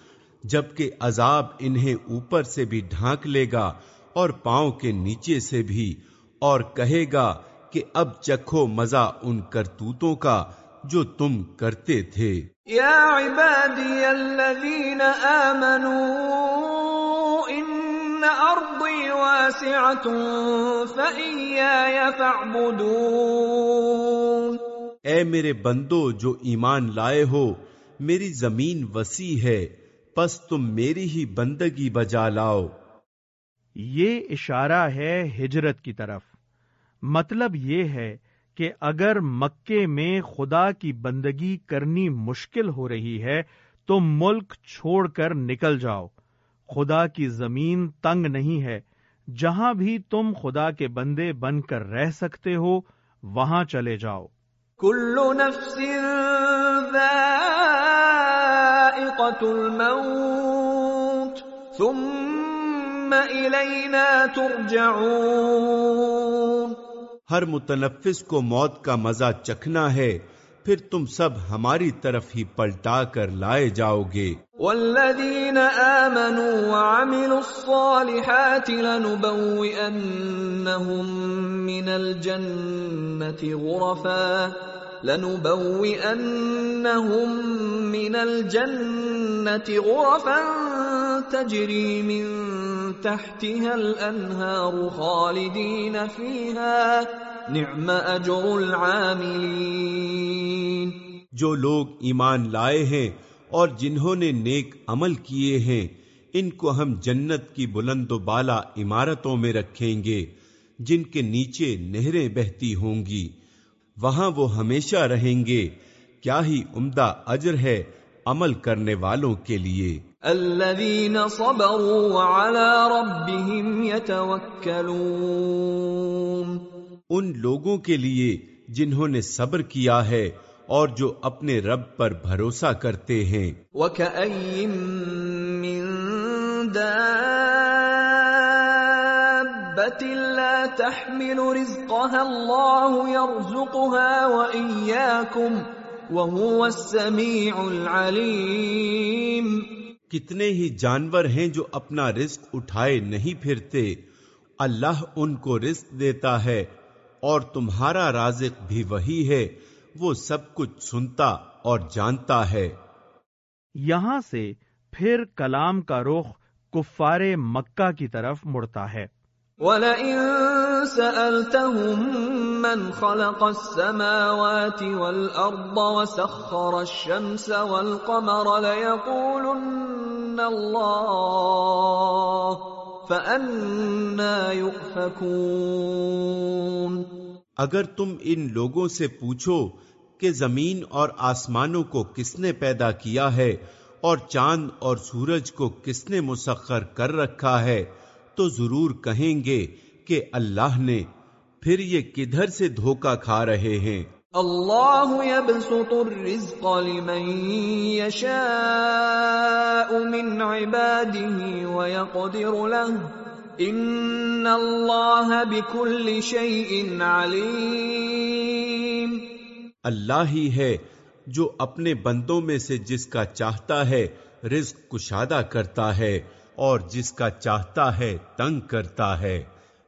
جبکہ عذاب انہیں اوپر سے بھی ڈھانک لے گا اور پاؤں کے نیچے سے بھی اور کہے گا کہ اب چکھو مزہ ان کرتوتوں کا جو تم کرتے تھے۔ يا عبادي الذين آمنوا إن أرضي واسعة واسعة فإياي فاعبدون۔ اے میرے بندو جو ایمان لائے ہو میری زمین وسیع ہے پس تم میری ہی بندگی بجا لاؤ۔ یہ اشارہ ہے ہجرت کی طرف۔ مطلب یہ ہے کہ اگر مکے میں خدا کی بندگی کرنی مشکل ہو رہی ہے، تو ملک چھوڑ کر نکل جاؤ۔ خدا کی زمین تنگ نہیں ہے۔ جہاں بھی تم خدا کے بندے بن کر رہ سکتے ہو، وہاں چلے جاؤ۔ كل نفس ذائقة الموت، ثم إلينا ترجعون۔ ہر متنفس کو موت کا مزہ چکھنا ہے، پھر تم سب ہماری طرف ہی پلٹا کر لائے جاؤ گے۔ والذین آمنوا وعملوا الصالحات لنبوئنہم من الجنة غرفا۔ لنبوئنهم من الجنة غرفا تجري من تحتها الأنهار خالدين فيها. نعم أجر العاملين. جو لوگ ایمان لائے ہیں اور جنہوں نے نیک عمل کیے ہیں، ان کو ہم جنت کی بلند و بالا عمارتوں میں رکھیں گے، جن کے نیچے نہریں بہتی ہوں گی۔ وہاں وہ ہمیشہ رہیں گے۔ کیا ہی عمدہ اجر ہے عمل کرنے والوں کے لیے۔ الذين صبروا وعلى ربهم يتوكلون ان لوگوں کے لیے جنہوں نے صبر کیا ہے اور جو اپنے رب پر بھروسہ کرتے ہیں۔ وكأي من دابة تحمل رزقها الله يرزقها وإياكم وهو السميع العليم کتنے ہی جانور ہیں جو اپنا رزق اٹھائے نہیں پھرتے اللہ ان کو رزق دیتا ہے اور تمہارا رازق بھی وہی ہے وہ سب کچھ سنتا اور جانتا ہے۔ یہاں سے پھر کلام کا رخ کفار مکہ کی طرف مڑتا ہے۔ ولئن سألتهم من خلق السماوات والأرض وسخر الشمس والقمر ليقولن الله فأنا يؤفكون۔ اگر تم ان لوگوں سے پوچھو کہ زمین اور آسمانوں کو کس نے پیدا کیا ہے اور چاند اور سورج کو کس نے مسخر کر رکھا ہے، تو ضرور کہیں گے کہ اللہ نے پھر یہ کدھر سے دھوکا کھا رہے ہیں؟ الله يبسط الرزق لمن يشاء من عباده ويقدر له. ان الله بكل شيء عليم اللہ ہی ہے جو اپنے بندوں میں سے جس کا چاہتا ہے رزق کشادہ کرتا ہے اور جس کا چاہتا ہے تنگ کرتا ہے۔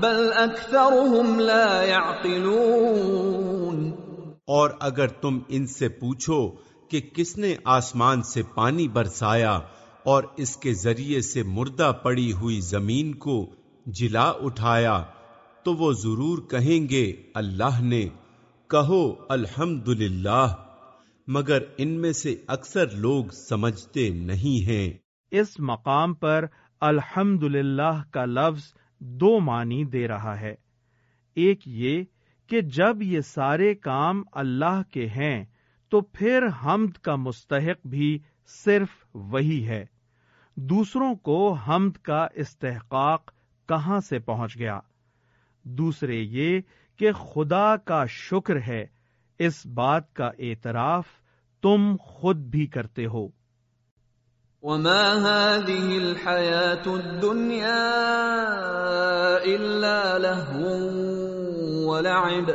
بل أكثرهم لا يعقلون۔ اور اگر تم ان سے پوچھو کہ کس نے آسمان سے پانی برسایا اور اس کے ذریعے سے مردہ پڑی ہوئی زمین کو جلا اٹھایا تو وہ ضرور کہیں گے اللہ نے کہو الحمد مگر ان میں سے اکثر لوگ سمجھتے نہیں ہیں۔ اس مقام پر الحمد کا لفظ دو معنی دے رہا ہے۔ ایک یہ کہ جب یہ سارے کام اللہ کے ہیں، تو پھر حمد کا مستحق بھی صرف وہی ہے۔ دوسروں کو حمد کا استحقاق کہاں سے پہنچ گیا؟ دوسرے یہ کہ خدا کا شکر ہے، اس بات کا اعتراف تم خود بھی کرتے ہو۔ وما هذه الحياة الدنيا إلا لهو ولعب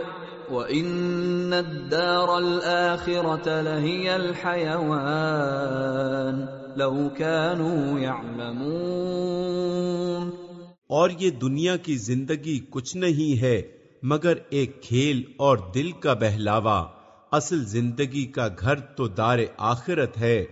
وان الدار الاخره لهي الحيوان لو كانوا يعلمون اور یہ دنیا کی زندگی کچھ نہیں ہے، مگر ایک کھیل اور دل کا بہلاوا۔ اصل زندگی کا گھر تو دار آخرت ہے۔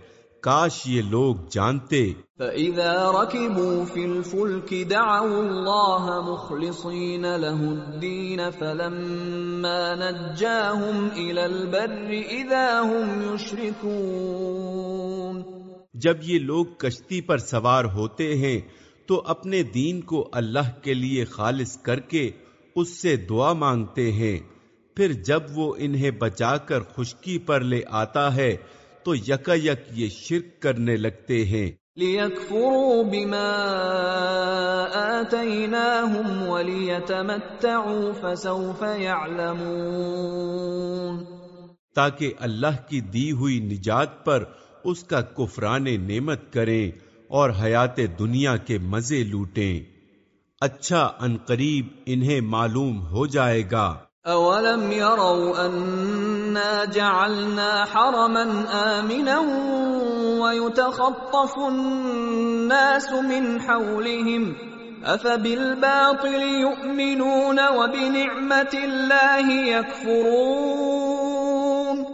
کاش یہ لوگ جانتے۔ فَإِذَا رَكِبُوا فِي الْفُلْكِ دَعَوُا اللَّهَ مُخْلِصِينَ لَهُ الدِّينَ فَلَمَّا نَجَّاهُمْ إِلَى الْبَرِّ إِذَا هُمْ يُشْرِكُونَ۔ جب یہ لوگ کشتی پر سوار ہوتے ہیں تو اپنے دین کو اللہ کے لیے خالص کر کے اس سے دعا مانگتے ہیں۔ پھر جب وہ انہیں بچا کر خشکی پر لے آتا ہے تو یکا یک یہ شرک کرنے لگتے ہیں۔ لِيَكْفُرُوا بِمَا آتَيْنَاهُمْ وَلِيَتَمَتَّعُوا فَسَوْفَ يَعْلَمُونَ۔ تاکہ اللہ کی دی ہوئی نجات پر اس کا کفران نعمت کریں اور حیات دنیا کے مزے لوٹیں۔ اچھا انقریب انہیں معلوم ہو جائے گا۔ اولم يروا انا جعلنا حرما امنا ويتخطف الناس من حولهم افبالباطل يؤمنون وبنعمه الله يكفرون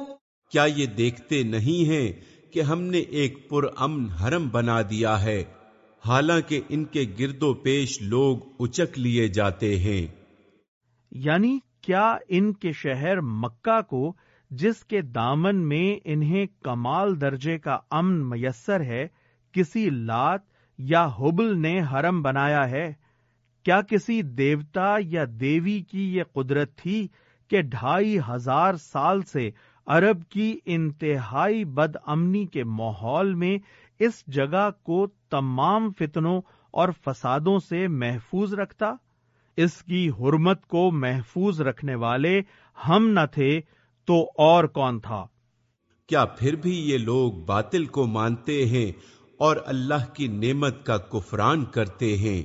کیا یہ دیکھتے نہیں ہیں کہ ہم نے ایک پر امن حرم بنا دیا ہے؟ حالانکہ ان کے گرد و پیش لوگ اچک لیے جاتے ہیں۔ یعنی کیا ان کے شہر مکہ کو جس کے دامن میں انہیں کمال درجے کا امن میسر ہے، کسی لات یا حبل نے حرم بنایا ہے؟ کیا کسی دیوتا یا دیوی کی یہ قدرت تھی کہ ڈھائی ہزار سال سے عرب کی انتہائی بد امنی کے ماحول میں اس جگہ کو تمام فتنوں اور فسادوں سے محفوظ رکھتا؟ اس کی حرمت کو محفوظ رکھنے والے ہم نہ تھے تو اور کون تھا؟ کیا پھر بھی یہ لوگ باطل کو مانتے ہیں اور اللہ کی نعمت کا کفران کرتے ہیں؟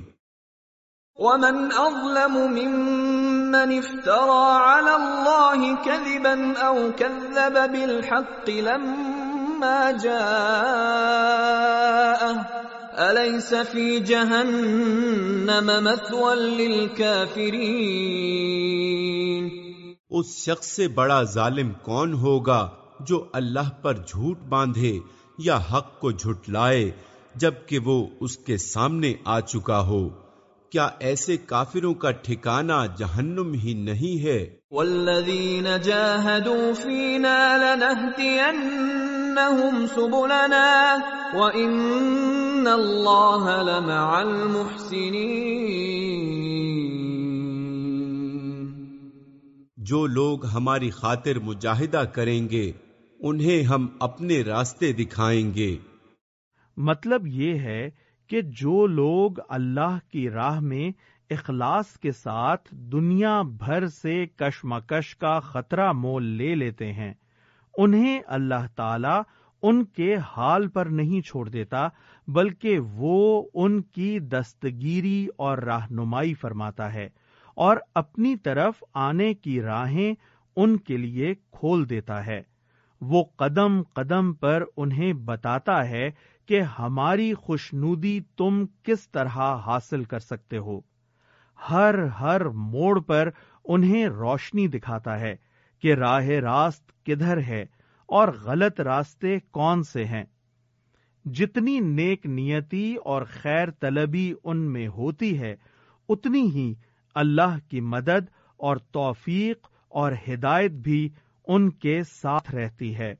ومن اظلم ممن افترى على الله كذبا او كذب بالحق لما جاءه أليس في جهنم مثوى للكافرين اس شخص سے بڑا ظالم کون ہوگا جو اللہ پر جھوٹ باندھے یا حق کو جھٹلائے جبکہ وہ اس کے سامنے آ چکا ہو؟ کیا ایسے کافروں کا ٹھکانہ جہنم ہی نہیں ہے؟ والذین جاہدوا فینا لنہدینہم سبلنا وَإِنَّ اللَّهَ لَمَعَ الْمُحْسِنِينَ۔ جو لوگ ہماری خاطر مجاہدہ کریں گے انہیں ہم اپنے راستے دکھائیں گے۔ مطلب یہ ہے کہ جو لوگ اللہ کی راہ میں اخلاص کے ساتھ دنیا بھر سے کشمکش کا خطرہ مول لے لیتے ہیں، انہیں اللہ تعالی ان کے حال پر نہیں چھوڑ دیتا، بلکہ وہ ان کی دستگیری اور رہنمائی فرماتا ہے اور اپنی طرف آنے کی راہیں ان کے لیے کھول دیتا ہے۔ وہ قدم قدم پر انہیں بتاتا ہے کہ ہماری خوشنودی تم کس طرح حاصل کر سکتے ہو۔ ہر ہر موڑ پر انہیں روشنی دکھاتا ہے کہ راہ راست کدھر ہے اور غلط راستے کون سے ہیں۔ جتنی نیک نیتی اور خیر طلبی ان میں ہوتی ہے، اتنی ہی اللہ کی مدد اور توفیق اور ہدایت بھی ان کے ساتھ رہتی ہے۔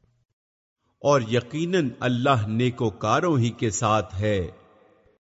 اور یقیناً اللہ نیکوکاروں ہی کے ساتھ ہے۔